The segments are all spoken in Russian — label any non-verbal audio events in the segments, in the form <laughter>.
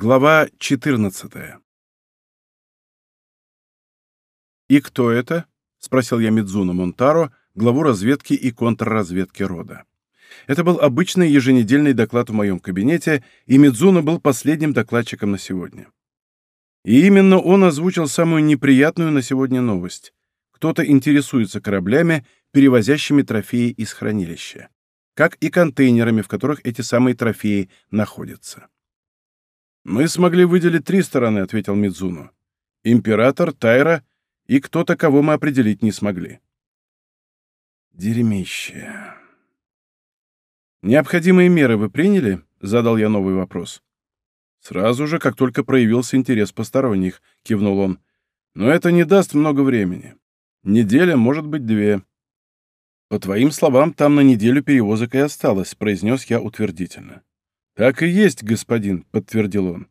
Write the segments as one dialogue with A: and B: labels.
A: Глава 14 «И кто это?» — спросил я Мидзуна Монтаро, главу разведки и контрразведки рода. Это был обычный еженедельный доклад в моем кабинете, и Мидзуна был последним докладчиком на сегодня. И именно он озвучил самую неприятную на сегодня новость. Кто-то интересуется кораблями, перевозящими трофеи из хранилища, как и контейнерами, в которых эти самые трофеи находятся. «Мы смогли выделить три стороны», — ответил Мидзуну. «Император, Тайра и кто-то, кого мы определить не смогли». «Дерьмище». «Необходимые меры вы приняли?» — задал я новый вопрос. «Сразу же, как только проявился интерес посторонних», — кивнул он. «Но это не даст много времени. Неделя, может быть, две». «По твоим словам, там на неделю перевозок и осталось», — произнес я утвердительно. «Так и есть, господин», — подтвердил он.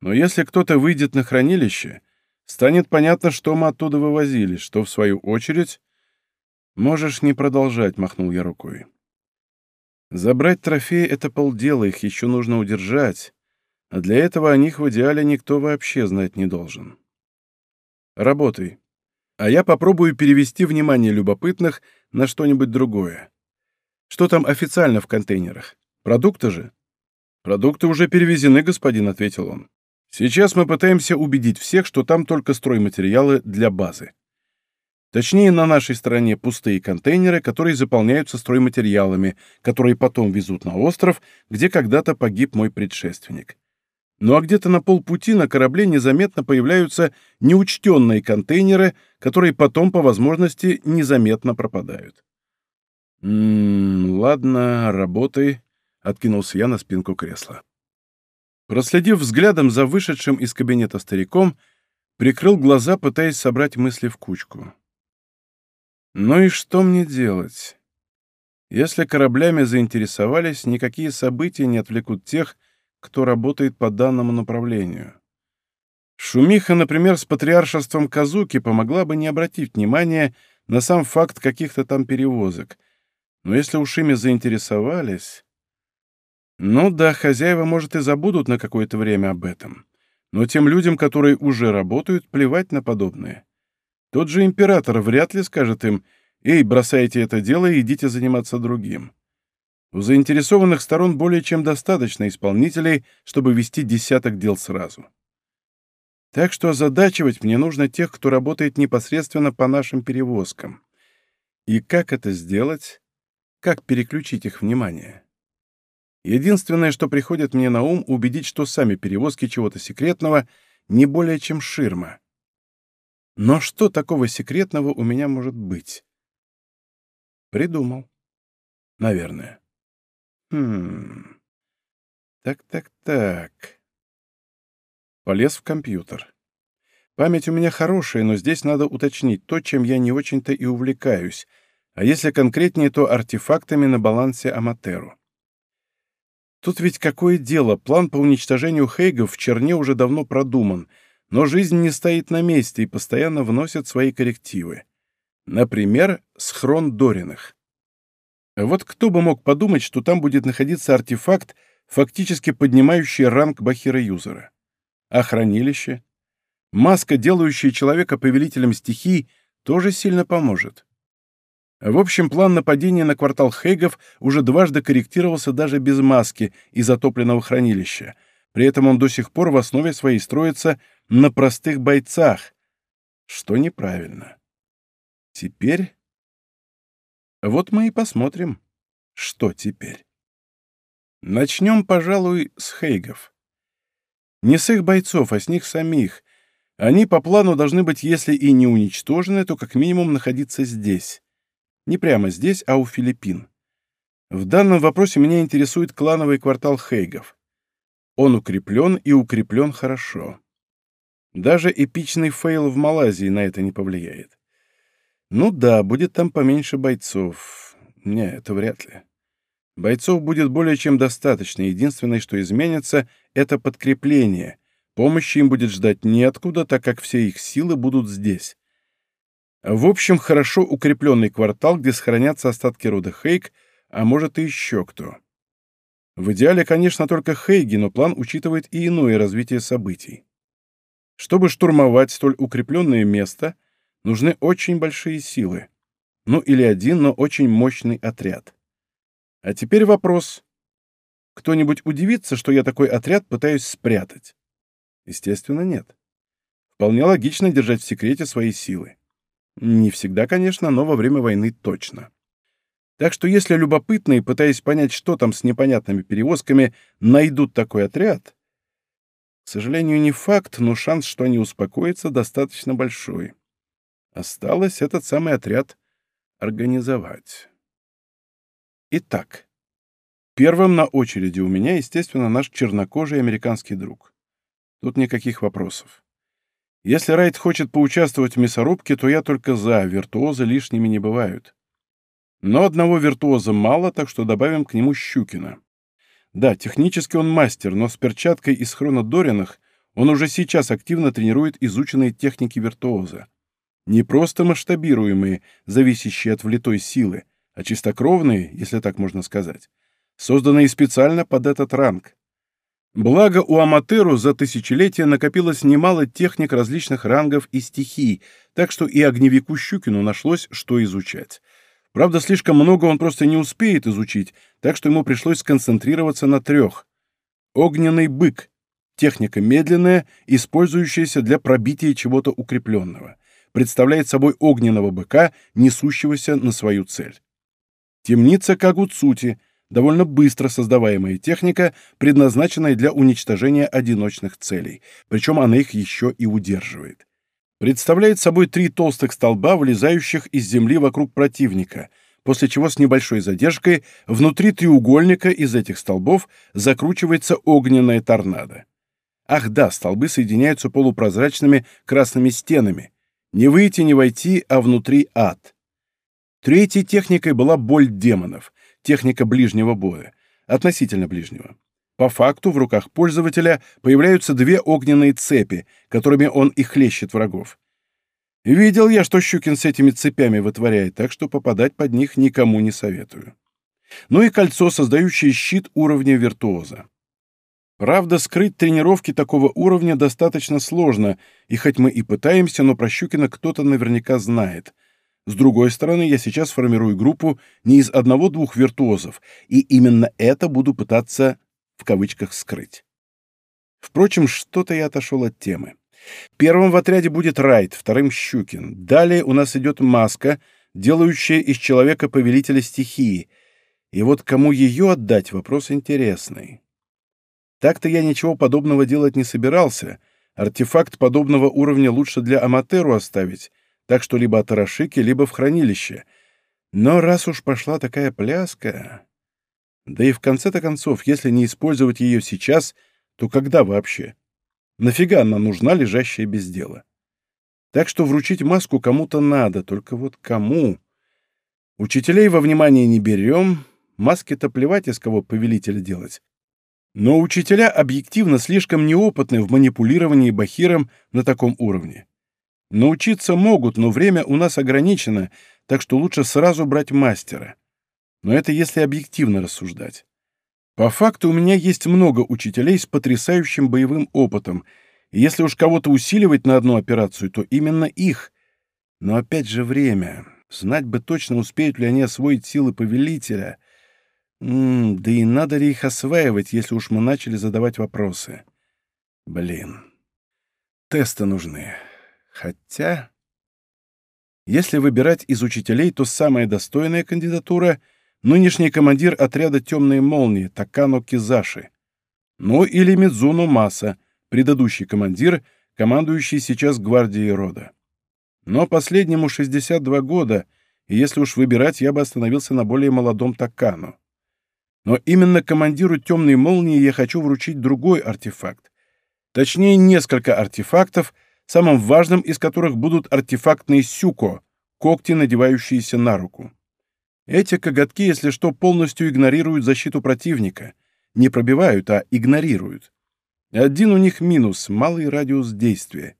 A: «Но если кто-то выйдет на хранилище, станет понятно, что мы оттуда вывозили, что, в свою очередь...» «Можешь не продолжать», — махнул я рукой. «Забрать трофеи — это полдела, их еще нужно удержать, а для этого о них в идеале никто вообще знать не должен. Работай, а я попробую перевести внимание любопытных на что-нибудь другое. Что там официально в контейнерах? Продукты же?» «Продукты уже перевезены, господин», — ответил он. «Сейчас мы пытаемся убедить всех, что там только стройматериалы для базы. Точнее, на нашей стороне пустые контейнеры, которые заполняются стройматериалами, которые потом везут на остров, где когда-то погиб мой предшественник. Ну а где-то на полпути на корабле незаметно появляются неучтенные контейнеры, которые потом, по возможности, незаметно пропадают. «М -м, ладно, работай», Откинулся я на спинку кресла. Проследив взглядом за вышедшим из кабинета стариком, прикрыл глаза, пытаясь собрать мысли в кучку. Ну и что мне делать? Если кораблями заинтересовались, никакие события не отвлекут тех, кто работает по данному направлению. Шумиха, например, с патриаршеством Казуки помогла бы не обратить внимания на сам факт каких-то там перевозок. Но если уж ими заинтересовались... Ну да, хозяева, может, и забудут на какое-то время об этом. Но тем людям, которые уже работают, плевать на подобное. Тот же император вряд ли скажет им «Эй, бросайте это дело и идите заниматься другим». У заинтересованных сторон более чем достаточно исполнителей, чтобы вести десяток дел сразу. Так что озадачивать мне нужно тех, кто работает непосредственно по нашим перевозкам. И как это сделать? Как переключить их внимание? Единственное, что приходит мне на ум, убедить, что сами перевозки чего-то секретного не более чем ширма. Но что такого секретного у меня может быть? Придумал. Наверное. Хм. Так-так-так. Полез в компьютер. Память у меня хорошая, но здесь надо уточнить то, чем я не очень-то и увлекаюсь, а если конкретнее, то артефактами на балансе Аматеру. Тут ведь какое дело, план по уничтожению Хейгов в Черне уже давно продуман, но жизнь не стоит на месте и постоянно вносит свои коррективы. Например, схрон Дориных. Вот кто бы мог подумать, что там будет находиться артефакт, фактически поднимающий ранг Бахира-юзера. А хранилище? Маска, делающая человека повелителем стихий, тоже сильно поможет. В общем, план нападения на квартал Хейгов уже дважды корректировался даже без маски из затопленного хранилища. При этом он до сих пор в основе своей строится на простых бойцах, что неправильно. Теперь... Вот мы и посмотрим, что теперь. Начнем, пожалуй, с Хейгов. Не с их бойцов, а с них самих. Они по плану должны быть, если и не уничтожены, то как минимум находиться здесь. Не прямо здесь, а у Филиппин. В данном вопросе меня интересует клановый квартал Хейгов. Он укреплен и укреплен хорошо. Даже эпичный фейл в Малайзии на это не повлияет. Ну да, будет там поменьше бойцов. Не, это вряд ли. Бойцов будет более чем достаточно. Единственное, что изменится, это подкрепление. Помощи им будет ждать неоткуда, так как все их силы будут здесь. В общем, хорошо укрепленный квартал, где сохранятся остатки рода Хейк, а может и еще кто. В идеале, конечно, только Хейги, но план учитывает и иное развитие событий. Чтобы штурмовать столь укрепленное место, нужны очень большие силы. Ну или один, но очень мощный отряд. А теперь вопрос. Кто-нибудь удивится, что я такой отряд пытаюсь спрятать? Естественно, нет. Вполне логично держать в секрете свои силы. Не всегда, конечно, но во время войны точно. Так что если любопытные, пытаясь понять, что там с непонятными перевозками, найдут такой отряд, к сожалению, не факт, но шанс, что они успокоятся, достаточно большой. Осталось этот самый отряд организовать. Итак, первым на очереди у меня, естественно, наш чернокожий американский друг. Тут никаких вопросов. Если Райт хочет поучаствовать в мясорубке, то я только за, виртуозы лишними не бывают. Но одного виртуоза мало, так что добавим к нему Щукина. Да, технически он мастер, но с перчаткой из хронодоринах он уже сейчас активно тренирует изученные техники виртуоза. Не просто масштабируемые, зависящие от влитой силы, а чистокровные, если так можно сказать, созданные специально под этот ранг. Благо у Аматеру за тысячелетия накопилось немало техник различных рангов и стихий, так что и огневику Щукину нашлось, что изучать. Правда, слишком много он просто не успеет изучить, так что ему пришлось сконцентрироваться на трех. Огненный бык — техника медленная, использующаяся для пробития чего-то укрепленного. Представляет собой огненного быка, несущегося на свою цель. Темница Кагуцути — довольно быстро создаваемая техника, предназначенная для уничтожения одиночных целей, причем она их еще и удерживает представляет собой три толстых столба, вылезающих из земли вокруг противника, после чего с небольшой задержкой внутри треугольника из этих столбов закручивается огненная торнадо. Ах да, столбы соединяются полупрозрачными красными стенами. Не выйти, не войти, а внутри ад. Третьей техникой была боль демонов, техника ближнего боя, относительно ближнего. По факту в руках пользователя появляются две огненные цепи, которыми он и хлещет врагов. Видел я, что Щукин с этими цепями вытворяет, так что попадать под них никому не советую. Ну и кольцо, создающее щит уровня виртуоза. Правда, скрыть тренировки такого уровня достаточно сложно, и хоть мы и пытаемся, но про Щукина кто-то наверняка знает. С другой стороны, я сейчас формирую группу не из одного-двух виртуозов, и именно это буду пытаться в кавычках скрыть. Впрочем, что-то я отошел от темы. Первым в отряде будет Райт, вторым — Щукин. Далее у нас идет Маска, делающая из человека повелителя стихии. И вот кому ее отдать — вопрос интересный. Так-то я ничего подобного делать не собирался. Артефакт подобного уровня лучше для Аматеру оставить, так что либо от Арашики, либо в хранилище. Но раз уж пошла такая пляска... Да и в конце-то концов, если не использовать ее сейчас, то когда вообще? Нафига она нужна, лежащая без дела? Так что вручить маску кому-то надо, только вот кому? Учителей во внимание не берем, маски-то плевать, из кого повелителя делать. Но учителя объективно слишком неопытны в манипулировании бахиром на таком уровне. Научиться могут, но время у нас ограничено, так что лучше сразу брать мастера. Но это если объективно рассуждать. По факту у меня есть много учителей с потрясающим боевым опытом, и если уж кого-то усиливать на одну операцию, то именно их. Но опять же время. Знать бы точно, успеют ли они освоить силы повелителя. М -м, да и надо ли их осваивать, если уж мы начали задавать вопросы. Блин. Тесты нужны. Хотя... Если выбирать из учителей, то самая достойная кандидатура — нынешний командир отряда «Темные молнии» Такано Кизаши. Ну или Мидзуно Маса, предыдущий командир, командующий сейчас гвардией рода. Но последнему 62 года, и если уж выбирать, я бы остановился на более молодом Такано. Но именно командиру «Темной молнии» я хочу вручить другой артефакт. Точнее, несколько артефактов, самым важным из которых будут артефактные сюко, когти, надевающиеся на руку. Эти коготки, если что, полностью игнорируют защиту противника. Не пробивают, а игнорируют. Один у них минус — малый радиус действия.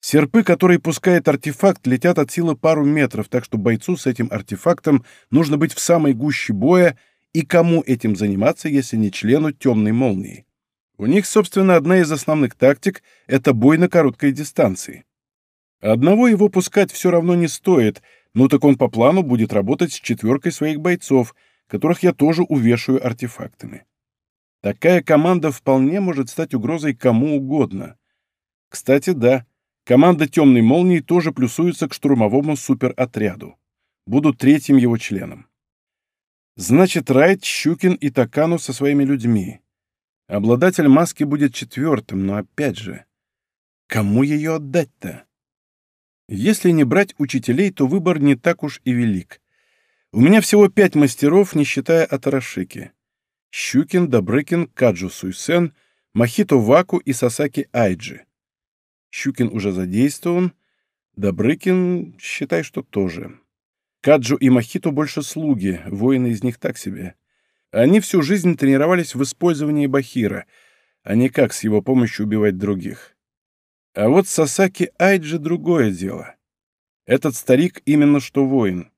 A: Серпы, которые пускает артефакт, летят от силы пару метров, так что бойцу с этим артефактом нужно быть в самой гуще боя и кому этим заниматься, если не члену темной молнии. У них, собственно, одна из основных тактик — это бой на короткой дистанции. Одного его пускать все равно не стоит, ну так он по плану будет работать с четверкой своих бойцов, которых я тоже увешаю артефактами. Такая команда вполне может стать угрозой кому угодно. Кстати, да, команда «Темной молнии» тоже плюсуется к штурмовому суперотряду. Буду третьим его членом. Значит, Райт, Щукин и Такану со своими людьми. Обладатель маски будет четвертым, но опять же, кому ее отдать-то? Если не брать учителей, то выбор не так уж и велик. У меня всего пять мастеров, не считая Атарашики. Щукин, Добрыкин, Каджу Суйсен, Махито Ваку и Сасаки Айджи. Щукин уже задействован, Добрыкин, считай, что тоже. Каджу и Махито больше слуги, воины из них так себе. Они всю жизнь тренировались в использовании Бахира, а не как с его помощью убивать других. А вот Сасаки Айджи другое дело. Этот старик именно что воин.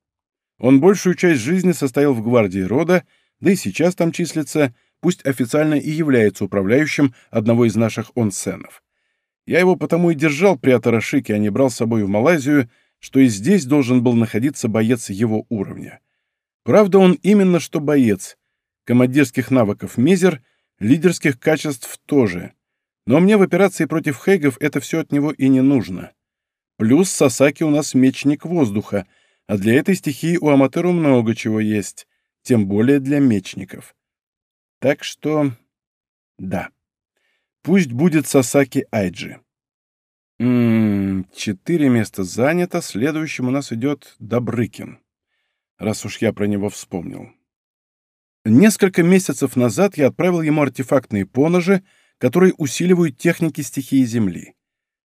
A: Он большую часть жизни состоял в гвардии рода, да и сейчас там числится, пусть официально и является управляющим одного из наших онсенов. Я его потому и держал при Атарашике, а не брал с собой в Малайзию, что и здесь должен был находиться боец его уровня. Правда, он именно что боец. Командирских навыков мизер, лидерских качеств тоже. Но мне в операции против Хейгов это все от него и не нужно. Плюс Сасаки у нас мечник воздуха, а для этой стихии у Аматеру много чего есть тем более для мечников. Так что... да. Пусть будет Сасаки Айджи. Ммм, четыре места занято, следующим у нас идет Добрыкин. Раз уж я про него вспомнил. Несколько месяцев назад я отправил ему артефактные поножи, которые усиливают техники стихии Земли.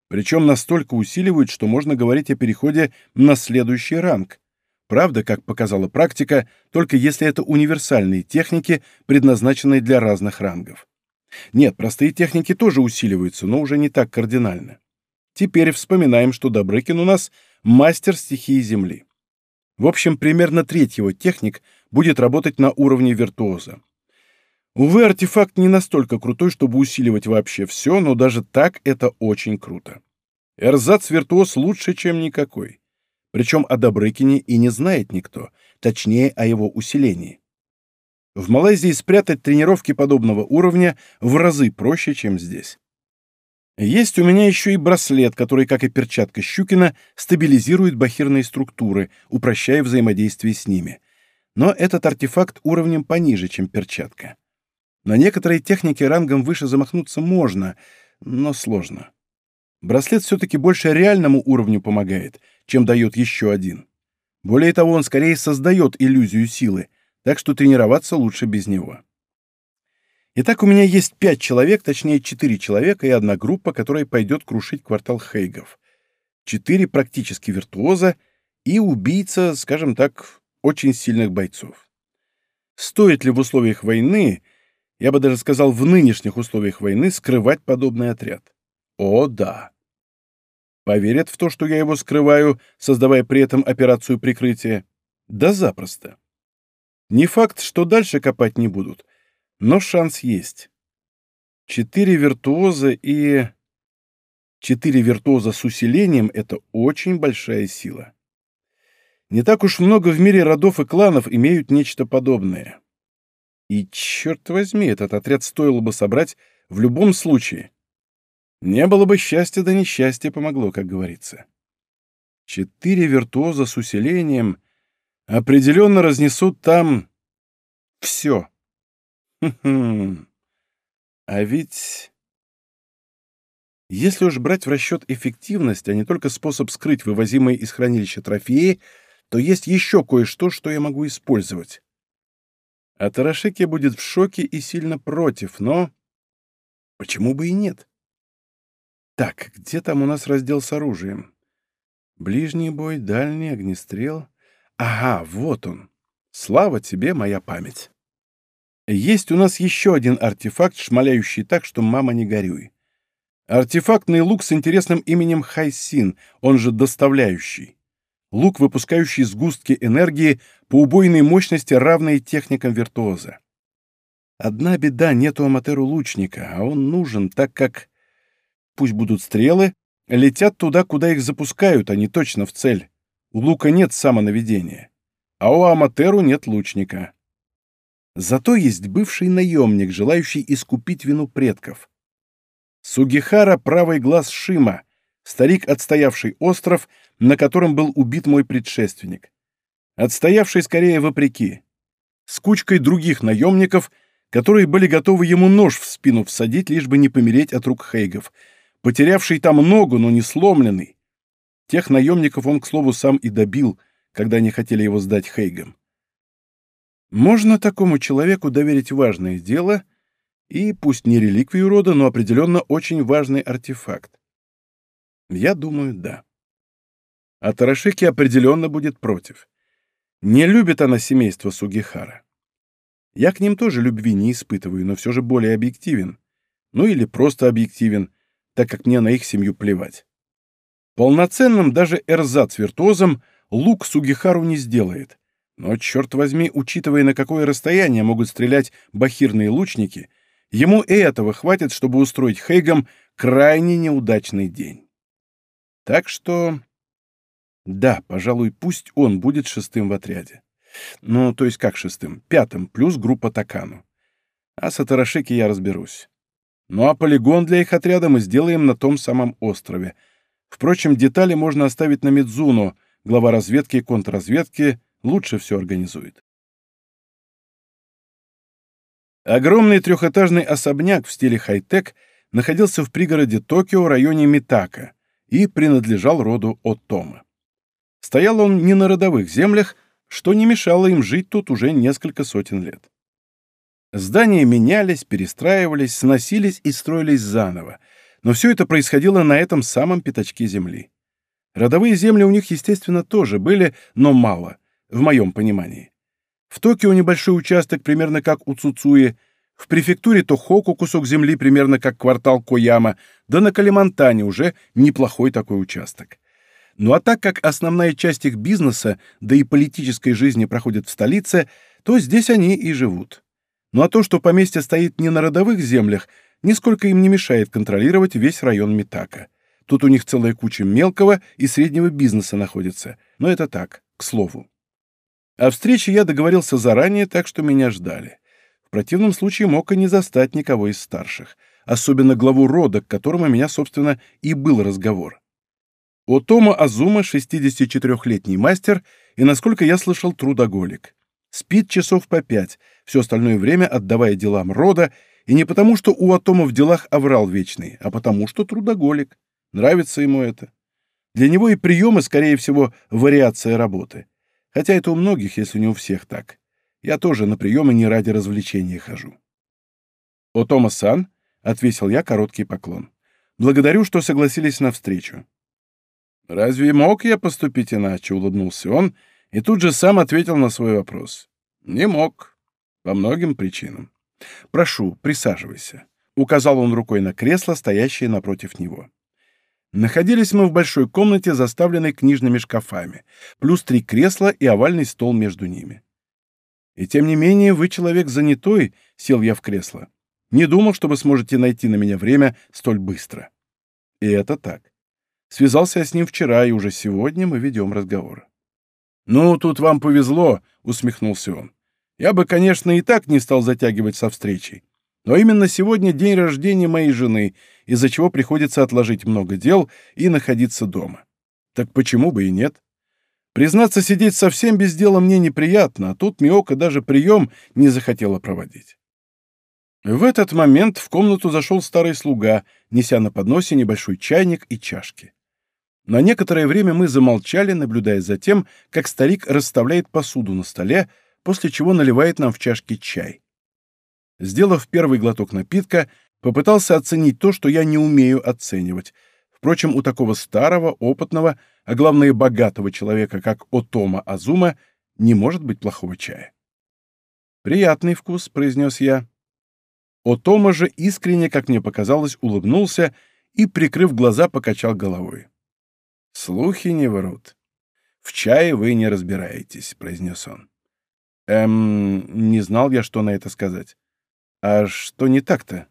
A: Причем настолько усиливают, что можно говорить о переходе на следующий ранг. Правда, как показала практика, только если это универсальные техники, предназначенные для разных рангов. Нет, простые техники тоже усиливаются, но уже не так кардинально. Теперь вспоминаем, что Добрыкин у нас мастер стихии Земли. В общем, примерно треть его техник будет работать на уровне виртуоза. Увы, артефакт не настолько крутой, чтобы усиливать вообще все, но даже так это очень круто. Эрзац-виртуоз лучше, чем никакой. Причем о Добрыкине и не знает никто, точнее, о его усилении. В Малайзии спрятать тренировки подобного уровня в разы проще, чем здесь. Есть у меня еще и браслет, который, как и перчатка Щукина, стабилизирует бахирные структуры, упрощая взаимодействие с ними. Но этот артефакт уровнем пониже, чем перчатка. На некоторые техники рангом выше замахнуться можно, но сложно. Браслет все-таки больше реальному уровню помогает, чем дает еще один. Более того, он скорее создает иллюзию силы, так что тренироваться лучше без него. Итак, у меня есть пять человек, точнее четыре человека и одна группа, которая пойдет крушить квартал Хейгов. Четыре практически виртуоза и убийца, скажем так, очень сильных бойцов. Стоит ли в условиях войны, я бы даже сказал в нынешних условиях войны, скрывать подобный отряд? О, да. Поверят в то, что я его скрываю, создавая при этом операцию прикрытия? Да запросто. Не факт, что дальше копать не будут, но шанс есть. Четыре виртуоза и... Четыре виртуоза с усилением — это очень большая сила. Не так уж много в мире родов и кланов имеют нечто подобное. И, черт возьми, этот отряд стоило бы собрать в любом случае. Не было бы счастья, да несчастье помогло, как говорится. Четыре виртуоза с усилением определенно разнесут там все. А ведь... Если уж брать в расчет эффективность, а не только способ скрыть вывозимые из хранилища трофеи, то есть еще кое-что, что я могу использовать. А Тарашеки будет в шоке и сильно против, но... Почему бы и нет? Так, где там у нас раздел с оружием? Ближний бой, дальний, огнестрел. Ага, вот он. Слава тебе, моя память. Есть у нас еще один артефакт, шмаляющий так, что мама не горюй. Артефактный лук с интересным именем Хайсин, он же доставляющий. Лук, выпускающий сгустки энергии по убойной мощности, равные техникам виртуоза. Одна беда — нету Аматеру лучника, а он нужен, так как... Пусть будут стрелы, летят туда, куда их запускают, а не точно в цель. У лука нет самонаведения, а у Аматеру нет лучника. Зато есть бывший наемник, желающий искупить вину предков. Сугихара — правый глаз Шима, старик, отстоявший остров, на котором был убит мой предшественник. Отстоявший скорее вопреки. С кучкой других наемников, которые были готовы ему нож в спину всадить, лишь бы не помереть от рук Хейгов, потерявший там ногу, но не сломленный. Тех наемников он, к слову, сам и добил, когда они хотели его сдать Хейгам. Можно такому человеку доверить важное дело и, пусть не реликвию рода, но определенно очень важный артефакт. Я думаю, да. А Тарашики определенно будет против. Не любит она семейство Сугихара. Я к ним тоже любви не испытываю, но все же более объективен. Ну или просто объективен, так как мне на их семью плевать. Полноценным даже эрзац-виртуозом лук Сугихару не сделает. Но, черт возьми, учитывая, на какое расстояние могут стрелять бахирные лучники, ему и этого хватит, чтобы устроить Хейгам крайне неудачный день. Так что... Да, пожалуй, пусть он будет шестым в отряде. Ну, то есть как шестым? Пятым, плюс группа Такану. А с Атарашики я разберусь. Ну а полигон для их отряда мы сделаем на том самом острове. Впрочем, детали можно оставить на Мидзуну, глава разведки и контрразведки лучше все организует. Огромный трехэтажный особняк в стиле хай-тек находился в пригороде Токио, районе Митака и принадлежал роду Оттома. Стоял он не на родовых землях, что не мешало им жить тут уже несколько сотен лет. Здания менялись, перестраивались, сносились и строились заново, но все это происходило на этом самом пятачке земли. Родовые земли у них, естественно, тоже были, но мало, в моем понимании. В Токио небольшой участок примерно как у Цуцуи – в префектуре Тохоку кусок земли примерно как квартал Кояма, да на Калимантане уже неплохой такой участок. Ну а так как основная часть их бизнеса, да и политической жизни проходит в столице, то здесь они и живут. Ну а то, что поместье стоит не на родовых землях, нисколько им не мешает контролировать весь район Митака. Тут у них целая куча мелкого и среднего бизнеса находится. Но это так, к слову. О встрече я договорился заранее, так что меня ждали. В противном случае мог и не застать никого из старших, особенно главу рода, к которому меня, собственно, и был разговор. О Тома Азума 64-летний мастер и, насколько я слышал, трудоголик. Спит часов по пять, все остальное время отдавая делам рода, и не потому, что у Атома в делах оврал вечный, а потому, что трудоголик. Нравится ему это. Для него и приемы, скорее всего, вариация работы. Хотя это у многих, если не у всех так. Я тоже на приемы не ради развлечения хожу. «О, Тома-сан», — отвесил я короткий поклон. «Благодарю, что согласились на встречу». «Разве мог я поступить иначе?» — улыбнулся он и тут же сам ответил на свой вопрос. «Не мог. По многим причинам. Прошу, присаживайся», — указал он рукой на кресло, стоящее напротив него. Находились мы в большой комнате, заставленной книжными шкафами, плюс три кресла и овальный стол между ними. И тем не менее, вы человек занятой, сел я в кресло. Не думал, что вы сможете найти на меня время столь быстро. И это так. Связался я с ним вчера, и уже сегодня мы ведем разговор. «Ну, тут вам повезло», — усмехнулся он. «Я бы, конечно, и так не стал затягивать со встречей. Но именно сегодня день рождения моей жены, из-за чего приходится отложить много дел и находиться дома. Так почему бы и нет? Признаться, сидеть совсем без дела мне неприятно, а тут Миока даже прием не захотела проводить. В этот момент в комнату зашел старый слуга, неся на подносе небольшой чайник и чашки. На некоторое время мы замолчали, наблюдая за тем, как старик расставляет посуду на столе, после чего наливает нам в чашки чай. Сделав первый глоток напитка, попытался оценить то, что я не умею оценивать. Впрочем, у такого старого, опытного, а главное богатого человека, как Отома Азума, не может быть плохого чая. «Приятный вкус», — произнес я. Отома же искренне, как мне показалось, улыбнулся и, прикрыв глаза, покачал головой. Слухи не врут. В чае вы не разбираетесь», — произнес он. Эм, не знал я, что на это сказать. А что не так-то?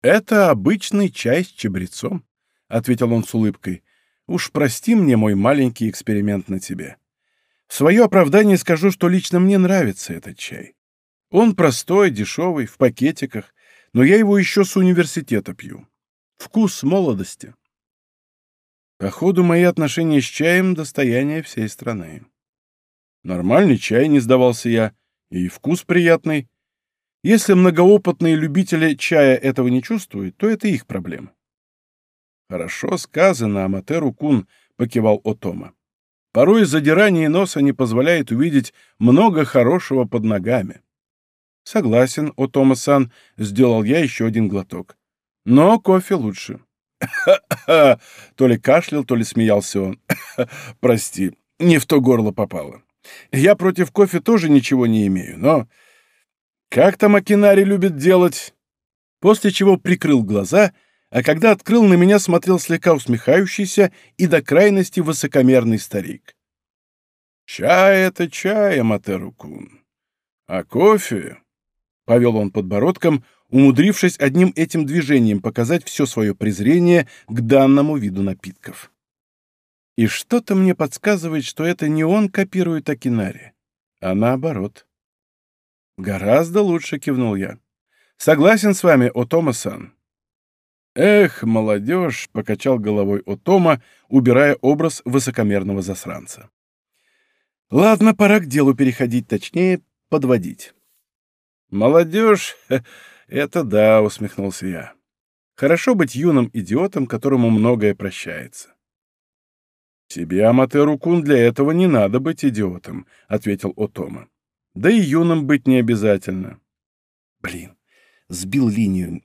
A: Это обычный чай с чабрецом, — ответил он с улыбкой. Уж прости мне мой маленький эксперимент на тебе. В свое оправдание скажу, что лично мне нравится этот чай. Он простой, дешевый, в пакетиках, но я его еще с университета пью. Вкус молодости. Походу, мои отношения с чаем — достояние всей страны. Нормальный чай, не сдавался я, и вкус приятный. Если многоопытные любители чая этого не чувствуют, то это их проблема. «Хорошо сказано, Аматеру Кун», — покивал Отома. «Порой задирание носа не позволяет увидеть много хорошего под ногами». «Согласен, Отома-сан», — сделал я еще один глоток. «Но кофе лучше». <coughs> То ли кашлял, то ли смеялся он. <coughs> «Прости, не в то горло попало. Я против кофе тоже ничего не имею, но... Как там Акинари любит делать?» После чего прикрыл глаза, а когда открыл, на меня смотрел слегка усмехающийся и до крайности высокомерный старик. «Чай — это чай, Аматеру-кун. А кофе...» — повел он подбородком, умудрившись одним этим движением показать все свое презрение к данному виду напитков. И что-то мне подсказывает, что это не он копирует Акинари, а наоборот. «Гораздо лучше», — кивнул я. «Согласен с вами, Отома-сан». «Эх, молодежь!» — покачал головой Отома, убирая образ высокомерного засранца. «Ладно, пора к делу переходить, точнее, подводить». «Молодежь <laughs> — это да», — усмехнулся я. «Хорошо быть юным идиотом, которому многое прощается». «Тебе, Аматеру-кун, для этого не надо быть идиотом», — ответил Отома. «Да и юным быть не обязательно». «Блин, сбил линию».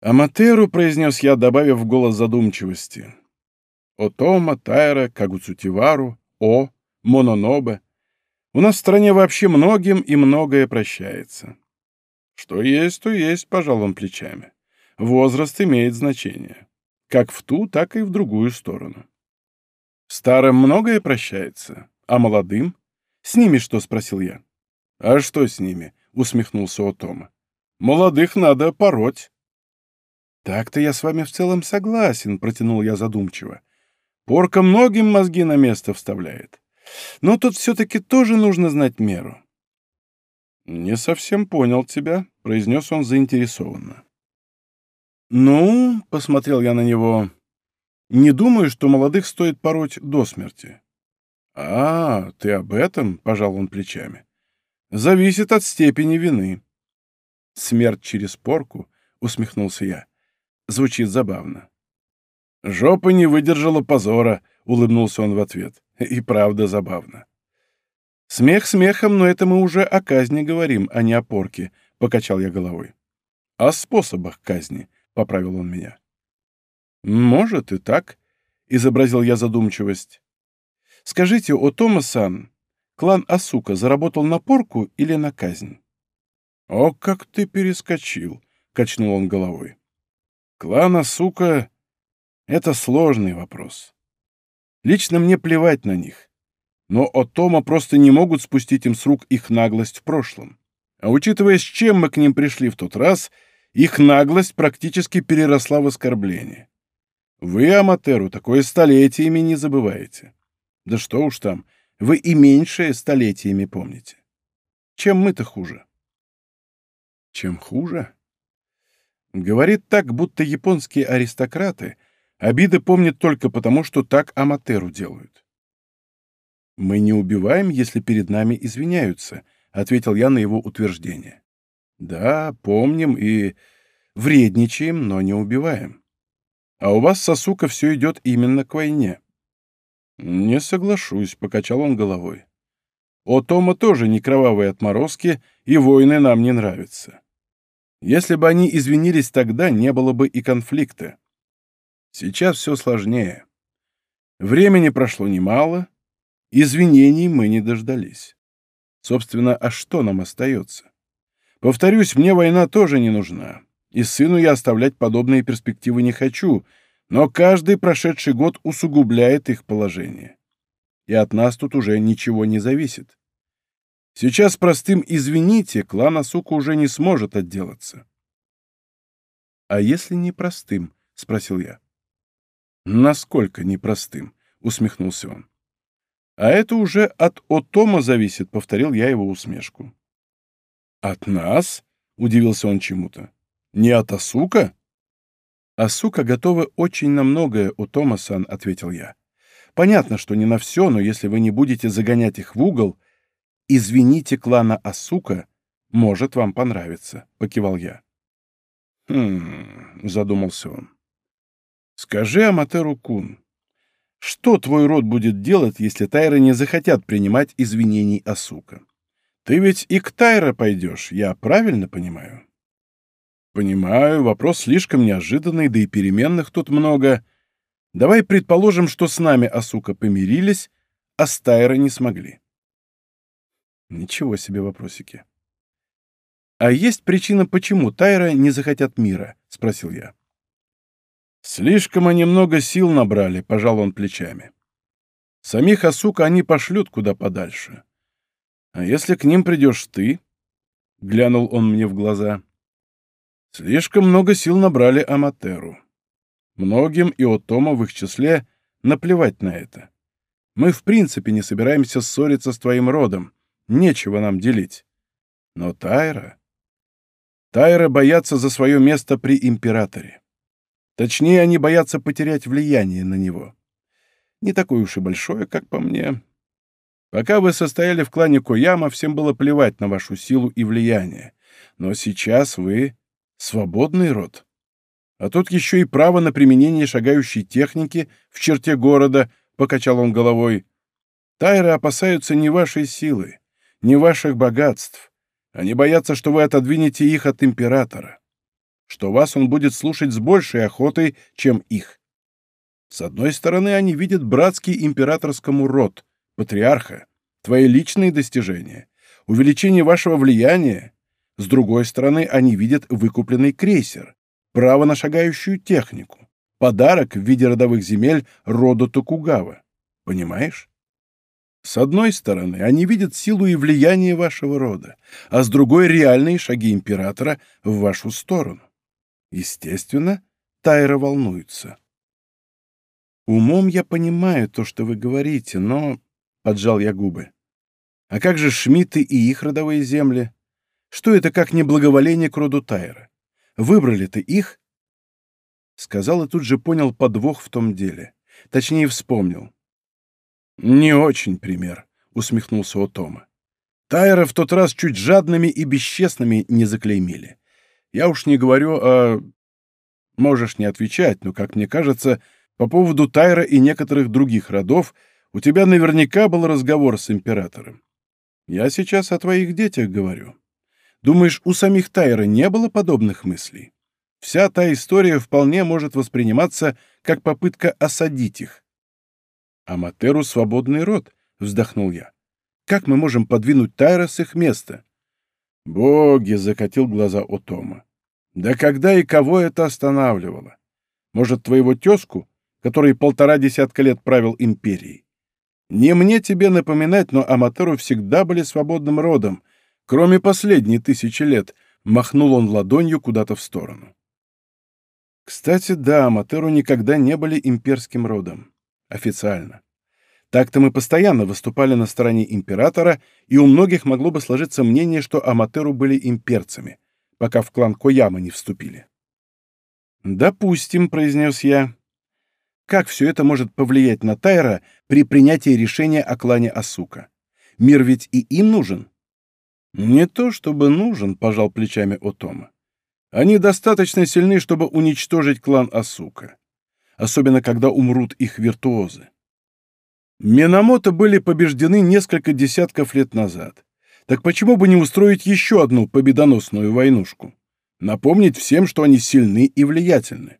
A: «Аматеру», — произнес я, добавив в голос задумчивости. «Отома, Тайра, Кагуцутивару, О, Мононобе. У нас в стране вообще многим и многое прощается». «Что есть, то есть», — пожал он плечами. «Возраст имеет значение. Как в ту, так и в другую сторону». Старым многое прощается, а молодым? С ними что, спросил я. А что с ними? Усмехнулся Отома. Молодых надо пороть. Так-то я с вами в целом согласен, протянул я задумчиво. Порка многим мозги на место вставляет. Но тут все-таки тоже нужно знать меру. «Не совсем понял тебя», — произнес он заинтересованно. «Ну», — посмотрел я на него, не думаю, что молодых стоит пороть до смерти. А, ты об этом, пожал он плечами. Зависит от степени вины. Смерть через порку, усмехнулся я. Звучит забавно. Жопа не выдержала позора, улыбнулся он в ответ. И правда забавно. Смех смехом, но это мы уже о казни говорим, а не о порке, покачал я головой. О способах казни, поправил он меня. «Может и так», — изобразил я задумчивость. «Скажите, о Тома-сан, клан Асука заработал на порку или на казнь?» «О, как ты перескочил!» — качнул он головой. «Клан Асука — это сложный вопрос. Лично мне плевать на них, но о Тома просто не могут спустить им с рук их наглость в прошлом. А учитывая, с чем мы к ним пришли в тот раз, их наглость практически переросла в оскорбление. Вы, Аматеру, такое столетиями не забываете. Да что уж там, вы и меньшее столетиями помните. Чем мы-то хуже? Чем хуже? Говорит так, будто японские аристократы обиды помнят только потому, что так Аматеру делают. «Мы не убиваем, если перед нами извиняются», — ответил я на его утверждение. «Да, помним и вредничаем, но не убиваем. А у вас, Сосука, все идет именно к войне. Не соглашусь, покачал он головой. О Тома тоже не кровавые отморозки, и войны нам не нравятся. Если бы они извинились тогда, не было бы и конфликта. Сейчас все сложнее. Времени прошло немало, извинений мы не дождались. Собственно, а что нам остается? Повторюсь, мне война тоже не нужна и сыну я оставлять подобные перспективы не хочу, но каждый прошедший год усугубляет их положение. и от нас тут уже ничего не зависит. Сейчас простым «извините» клан Асука уже не сможет отделаться. «А если не простым?» — спросил я. «Насколько непростым?» — усмехнулся он. «А это уже от Отома зависит», — повторил я его усмешку. «От нас?» — удивился он чему-то. «Не от Асука?» «Асука готова очень на многое, Отома-сан», — ответил я. «Понятно, что не на все, но если вы не будете загонять их в угол, извините клана Асука, может вам понравиться», — покивал я. «Хм...» — задумался он. «Скажи Аматеру Кун, что твой род будет делать, если Тайры не захотят принимать извинений Асука? Ты ведь и к Тайра пойдешь, я правильно понимаю?» «Понимаю, вопрос слишком неожиданный, да и переменных тут много. Давай предположим, что с нами Асука помирились, а с Тайрой не смогли». Ничего себе вопросики. «А есть причина, почему Тайра не захотят мира?» — спросил я. «Слишком они много сил набрали», — пожал он плечами. «Самих Асука они пошлют куда подальше. А если к ним придешь ты?» — глянул он мне в глаза. «Слишком много сил набрали Аматеру. Многим и Отома в их числе наплевать на это. Мы в принципе не собираемся ссориться с твоим родом, нечего нам делить. Но Тайра... Тайра боятся за свое место при императоре. Точнее, они боятся потерять влияние на него. Не такое уж и большое, как по мне. Пока вы состояли в клане Кояма, всем было плевать на вашу силу и влияние. Но сейчас вы свободный род. А тут еще и право на применение шагающей техники в черте города, — покачал он головой. Тайры опасаются не вашей силы, не ваших богатств. Они боятся, что вы отодвинете их от императора что вас он будет слушать с большей охотой, чем их. С одной стороны, они видят братский императорскому род, патриарха, твои личные достижения, увеличение вашего влияния. С другой стороны, они видят выкупленный крейсер, право на шагающую технику, подарок в виде родовых земель роду Токугава. Понимаешь? С одной стороны, они видят силу и влияние вашего рода, а с другой — реальные шаги императора в вашу сторону. Естественно, Тайра волнуется. «Умом я понимаю то, что вы говорите, но...» — поджал я губы. «А как же Шмидты и их родовые земли? Что это как неблаговоление к роду Тайра? Выбрали-то их?» Сказал и тут же понял подвох в том деле. Точнее, вспомнил. «Не очень пример», — усмехнулся Отома. «Тайра в тот раз чуть жадными и бесчестными не заклеймили. Я уж не говорю о... Можешь не отвечать, но, как мне кажется, по поводу Тайра и некоторых других родов у тебя наверняка был разговор с императором. Я сейчас о твоих детях говорю. Думаешь, у самих Тайра не было подобных мыслей? Вся та история вполне может восприниматься как попытка осадить их. «Аматеру — свободный род», — вздохнул я. «Как мы можем подвинуть Тайра с их места?» «Боги!» — закатил глаза Отома. «Да когда и кого это останавливало? Может, твоего тезку, который полтора десятка лет правил империей? Не мне тебе напоминать, но Аматеру всегда были свободным родом, кроме последней тысячи лет», — махнул он ладонью куда-то в сторону. Кстати, да, Аматеру никогда не были имперским родом. Официально. Так-то мы постоянно выступали на стороне императора, и у многих могло бы сложиться мнение, что Аматеру были имперцами, пока в клан Кояма не вступили. «Допустим», — произнес я. «Как все это может повлиять на Тайра при принятии решения о клане Асука? Мир ведь и им нужен?» «Не то чтобы нужен», — пожал плечами Отома. «Они достаточно сильны, чтобы уничтожить клан Асука, особенно когда умрут их виртуозы. Минамото были побеждены несколько десятков лет назад. Так почему бы не устроить еще одну победоносную войнушку? Напомнить всем, что они сильны и влиятельны.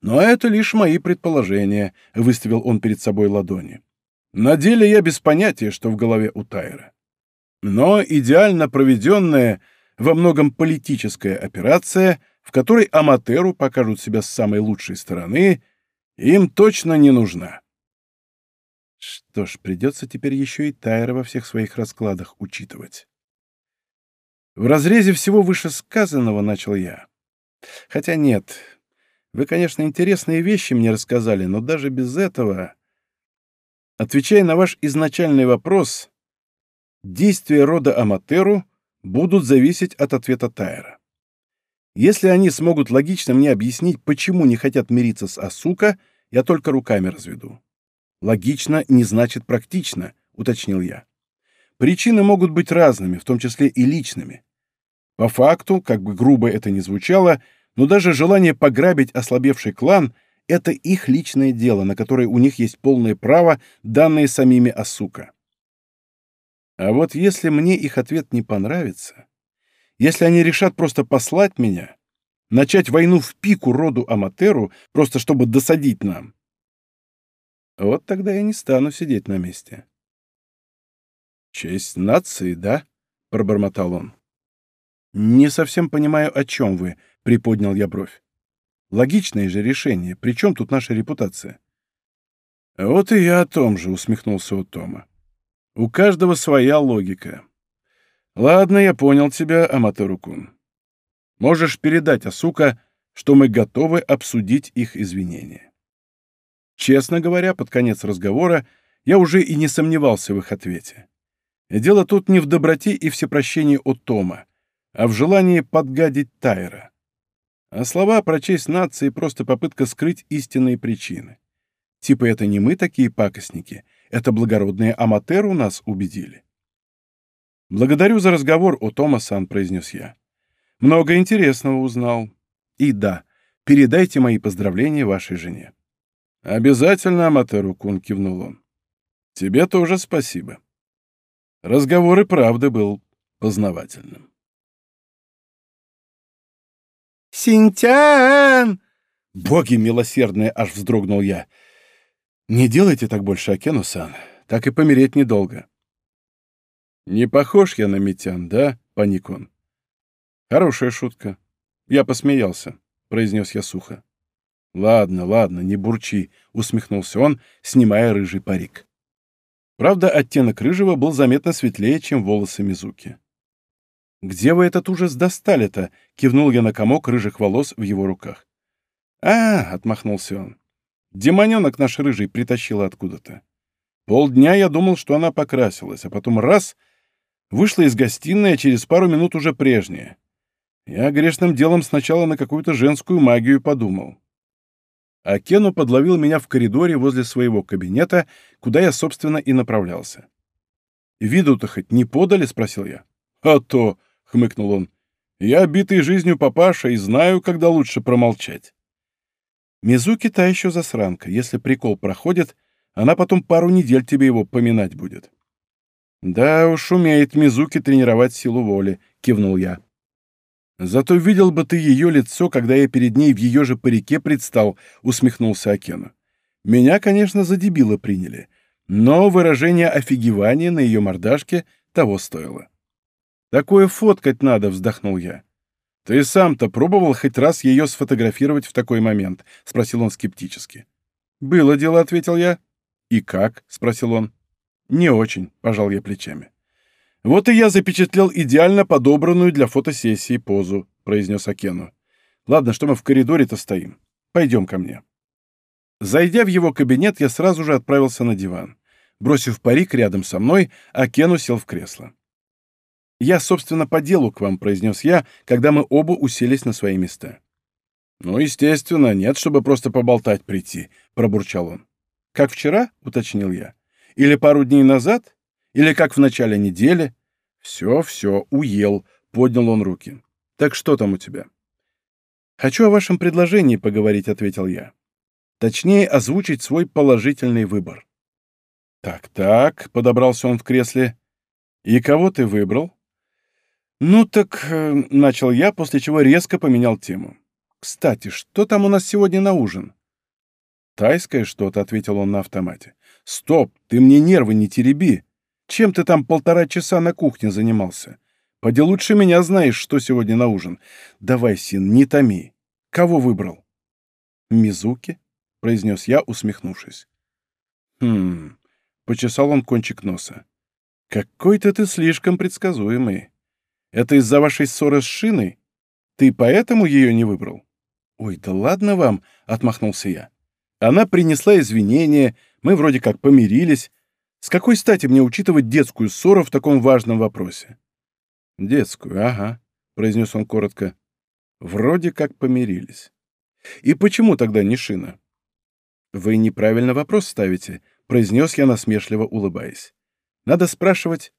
A: Но это лишь мои предположения, — выставил он перед собой ладони. На деле я без понятия, что в голове у Тайра. Но идеально проведенная, во многом политическая операция, в которой Аматеру покажут себя с самой лучшей стороны, им точно не нужна. Что ж, придется теперь еще и Тайра во всех своих раскладах учитывать. В разрезе всего вышесказанного начал я. Хотя нет, вы, конечно, интересные вещи мне рассказали, но даже без этого... Отвечая на ваш изначальный вопрос, действия рода Аматеру будут зависеть от ответа Тайра. Если они смогут логично мне объяснить, почему не хотят мириться с Асука, я только руками разведу. Логично не значит практично, уточнил я. Причины могут быть разными, в том числе и личными. По факту, как бы грубо это ни звучало, но даже желание пограбить ослабевший клан — это их личное дело, на которое у них есть полное право, данное самими Асука. А вот если мне их ответ не понравится, если они решат просто послать меня, начать войну в пику роду Аматеру, просто чтобы досадить нам, вот тогда я не стану сидеть на месте. «Честь нации, да?» — пробормотал он. «Не совсем понимаю, о чем вы», — приподнял я бровь. «Логичное же решение. При чем тут наша репутация?» «Вот и я о том же», — усмехнулся у Тома. «У каждого своя логика. Ладно, я понял тебя, Аматору-кун. Можешь передать Асука, что мы готовы обсудить их извинения». Честно говоря, под конец разговора я уже и не сомневался в их ответе. Дело тут не в доброте и всепрощении от Тома, а в желании подгадить Тайра. А слова про честь нации — просто попытка скрыть истинные причины. Типа это не мы такие пакостники, это благородные аматеры у нас убедили. «Благодарю за разговор, о Тома-сан», — произнес я. «Много интересного узнал. И да, передайте мои поздравления вашей жене». «Обязательно, Аматеру-кун», — кивнул он. «Тебе тоже спасибо». Разговор и правда был познавательным.
B: «Синтян!»
A: «Боги милосердные!» — аж вздрогнул я. «Не делайте так больше, Акену-сан. Так и помереть недолго». «Не похож я на Митян, да?» — паник он. «Хорошая шутка. Я посмеялся», — произнес я сухо. «Ладно, ладно, не бурчи», — усмехнулся он, снимая рыжий парик. Правда, оттенок рыжего был заметно светлее, чем волосы Мизуки. «Где вы этот ужас достали-то?» — кивнул я на комок рыжих волос в его руках. «А, — отмахнулся он, — демоненок наш рыжий притащила откуда-то. Полдня я думал, что она покрасилась, а потом раз — вышла из гостиной, а через пару минут уже прежняя. Я грешным делом сначала на какую-то женскую магию подумал. А Кену подловил меня в коридоре возле своего кабинета, куда я, собственно, и направлялся. «Виду-то хоть не подали?» — спросил я. «А то!» — хмыкнул он. «Я битый жизнью папаша и знаю, когда лучше промолчать». Мизуки та еще засранка. Если прикол проходит, она потом пару недель тебе его поминать будет. «Да уж, умеет Мизуки тренировать силу воли», — кивнул я. «Зато видел бы ты ее лицо, когда я перед ней в ее же парике предстал», — усмехнулся Акену. «Меня, конечно, за дебила приняли, но выражение офигевания на ее мордашке того стоило». «Такое фоткать надо», — вздохнул я. «Ты сам-то пробовал хоть раз ее сфотографировать в такой момент?» — спросил он скептически. «Было дело», — ответил я. «И как?» — спросил он. «Не очень», — пожал я плечами. «Вот и я запечатлел идеально подобранную для фотосессии позу», — произнес Акену. «Ладно, что мы в коридоре-то стоим. Пойдем ко мне». Зайдя в его кабинет, я сразу же отправился на диван. Бросив парик рядом со мной, Акену сел в кресло. «Я, собственно, по делу к вам», — произнес я, когда мы оба уселись на свои места. «Ну, естественно, нет, чтобы просто поболтать прийти», — пробурчал он. «Как вчера?» — уточнил я. «Или пару дней назад? Или как в начале недели?» «Все, все, уел», — поднял он руки. «Так что там у тебя?» «Хочу о вашем предложении поговорить», — ответил я. «Точнее, озвучить свой положительный выбор». «Так-так», — подобрался он в кресле. «И кого ты выбрал?» «Ну так...» э, — начал я, после чего резко поменял тему. «Кстати, что там у нас сегодня на ужин?» «Тайское что-то», — ответил он на автомате. «Стоп, ты мне нервы не тереби. Чем ты там полтора часа на кухне занимался? Поди лучше меня знаешь, что сегодня на ужин. Давай, Син, не томи. Кого выбрал?» «Мизуки», — произнес я, усмехнувшись. «Хм, — почесал он кончик носа. «Какой-то ты слишком предсказуемый. Это из-за вашей ссоры с Шиной? Ты поэтому ее не выбрал?» «Ой, да ладно вам!» — отмахнулся я. Она принесла извинения, мы вроде как помирились. С какой стати мне учитывать детскую ссору в таком важном вопросе? «Детскую, ага», — произнес он коротко. «Вроде как помирились. И почему тогда не Шина?» «Вы неправильно вопрос ставите», — произнес я насмешливо, улыбаясь. «Надо спрашивать,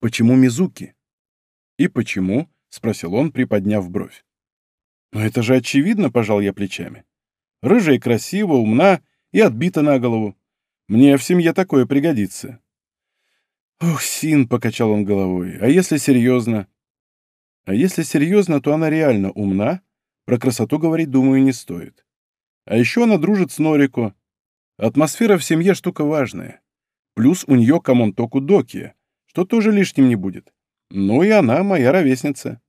A: почему Мизуки?» «И почему?» — спросил он, приподняв бровь. «Но это же очевидно», — пожал я плечами. «Рыжая красива, умна и отбита на голову. Мне в семье такое пригодится». «Ох, Син», — покачал он головой, — «а если серьезно?» «А если серьезно, то она реально умна. Про красоту говорить, думаю, не стоит. А еще она дружит с Норико. Атмосфера в семье штука важная. Плюс у нее Камонтоку Доки, что тоже лишним не будет. Ну и она моя ровесница».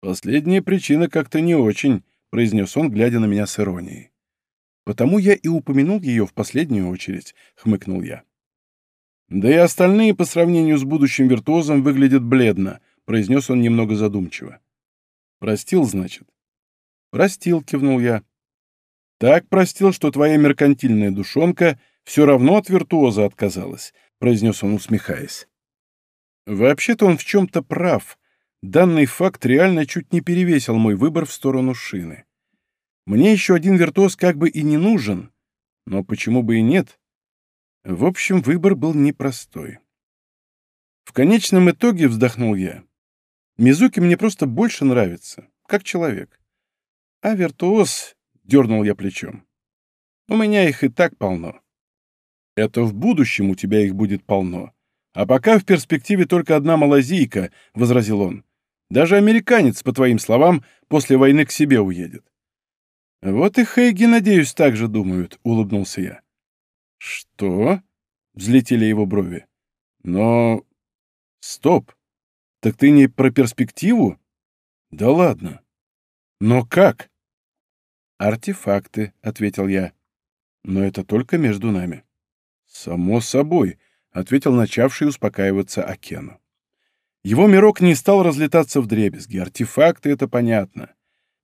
A: «Последняя причина как-то не очень», — произнес он, глядя на меня с иронией. «Потому я и упомянул ее в последнюю очередь», — хмыкнул я. «Да и остальные по сравнению с будущим виртуозом выглядят бледно», — произнес он немного задумчиво. «Простил, значит?» «Простил», — кивнул я. «Так простил, что твоя меркантильная душонка все равно от виртуоза отказалась», — произнес он, усмехаясь. «Вообще-то он в чем-то прав. Данный факт реально чуть не перевесил мой выбор в сторону шины. Мне еще один виртуоз как бы и не нужен, но почему бы и нет?» В общем, выбор был непростой. В конечном итоге вздохнул я. Мизуки мне просто больше нравится, как человек. А виртуоз, — дернул я плечом, — у меня их и так полно. Это в будущем у тебя их будет полно. А пока в перспективе только одна малазийка, — возразил он. Даже американец, по твоим словам, после войны к себе уедет. Вот и Хейги, надеюсь, так же думают, — улыбнулся я. «Что?» — взлетели его брови. «Но... Стоп! Так ты не про перспективу? Да ладно. Но как?» «Артефакты», — ответил я. «Но это только между нами». «Само собой», — ответил начавший успокаиваться Акену. Его мирок не стал разлетаться в дребезги. Артефакты — это понятно.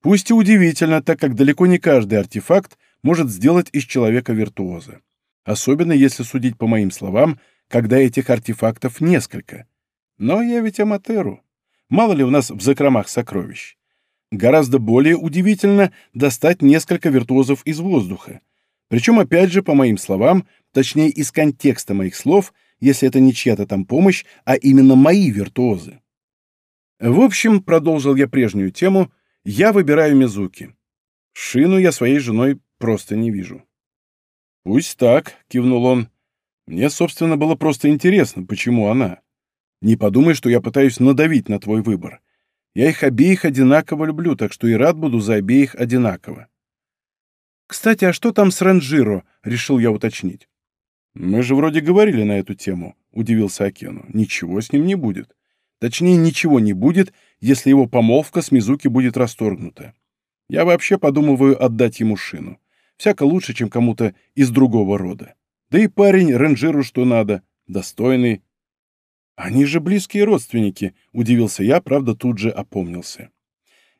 A: Пусть и удивительно, так как далеко не каждый артефакт может сделать из человека виртуоза особенно если судить по моим словам, когда этих артефактов несколько. Но я ведь аматеру. Мало ли у нас в закромах сокровищ. Гораздо более удивительно достать несколько виртуозов из воздуха. Причем, опять же, по моим словам, точнее, из контекста моих слов, если это не чья-то там помощь, а именно мои виртуозы. В общем, продолжил я прежнюю тему, я выбираю Мизуки. Шину я своей женой просто не вижу. «Пусть так», — кивнул он. «Мне, собственно, было просто интересно, почему она. Не подумай, что я пытаюсь надавить на твой выбор. Я их обеих одинаково люблю, так что и рад буду за обеих одинаково». «Кстати, а что там с Ранжиро?» — решил я уточнить. «Мы же вроде говорили на эту тему», — удивился Акену. «Ничего с ним не будет. Точнее, ничего не будет, если его помолвка с Мизуки будет расторгнута. Я вообще подумываю отдать ему шину. Всяко лучше, чем кому-то из другого рода. Да и парень рейнджеру что надо, достойный. Они же близкие родственники, удивился я, правда, тут же опомнился.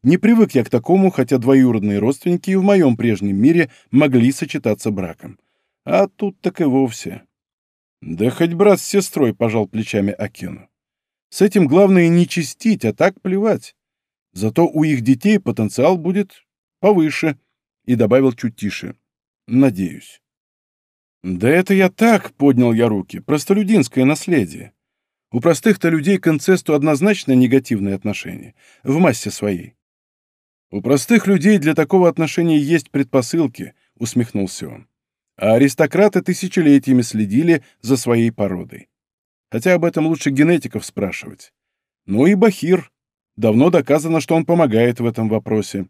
A: Не привык я к такому, хотя двоюродные родственники и в моем прежнем мире могли сочетаться браком. А тут так и вовсе. Да хоть брат с сестрой, пожал плечами Акену. С этим главное не чистить, а так плевать. Зато у их детей потенциал будет повыше — и добавил чуть тише. «Надеюсь». «Да это я так», — поднял я руки, — «простолюдинское наследие. У простых-то людей к инцесту однозначно негативные отношения, в массе своей». «У простых людей для такого отношения есть предпосылки», — усмехнулся он. «А аристократы тысячелетиями следили за своей породой. Хотя об этом лучше генетиков спрашивать. Ну и Бахир. Давно доказано, что он помогает в этом вопросе.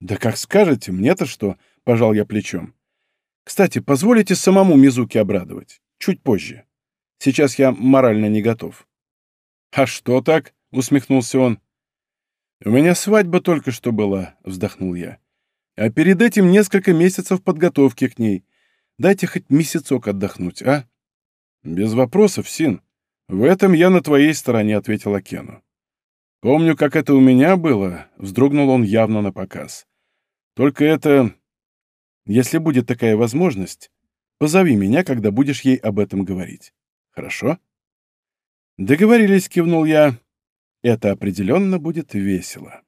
A: «Да как скажете, мне-то что?» — пожал я плечом. «Кстати, позволите самому Мизуки обрадовать. Чуть позже. Сейчас я морально не готов». «А что так?» — усмехнулся он. «У меня свадьба только что была», — вздохнул я. «А перед этим несколько месяцев подготовки к ней. Дайте хоть месяцок отдохнуть, а?» «Без вопросов, Син. В этом я на твоей стороне», — ответил Акену. «Помню, как это у меня было», — вздрогнул он явно на показ. «Только это... Если будет такая возможность, позови меня, когда будешь ей об этом говорить. Хорошо?» «Договорились», — кивнул я. «Это определенно будет весело».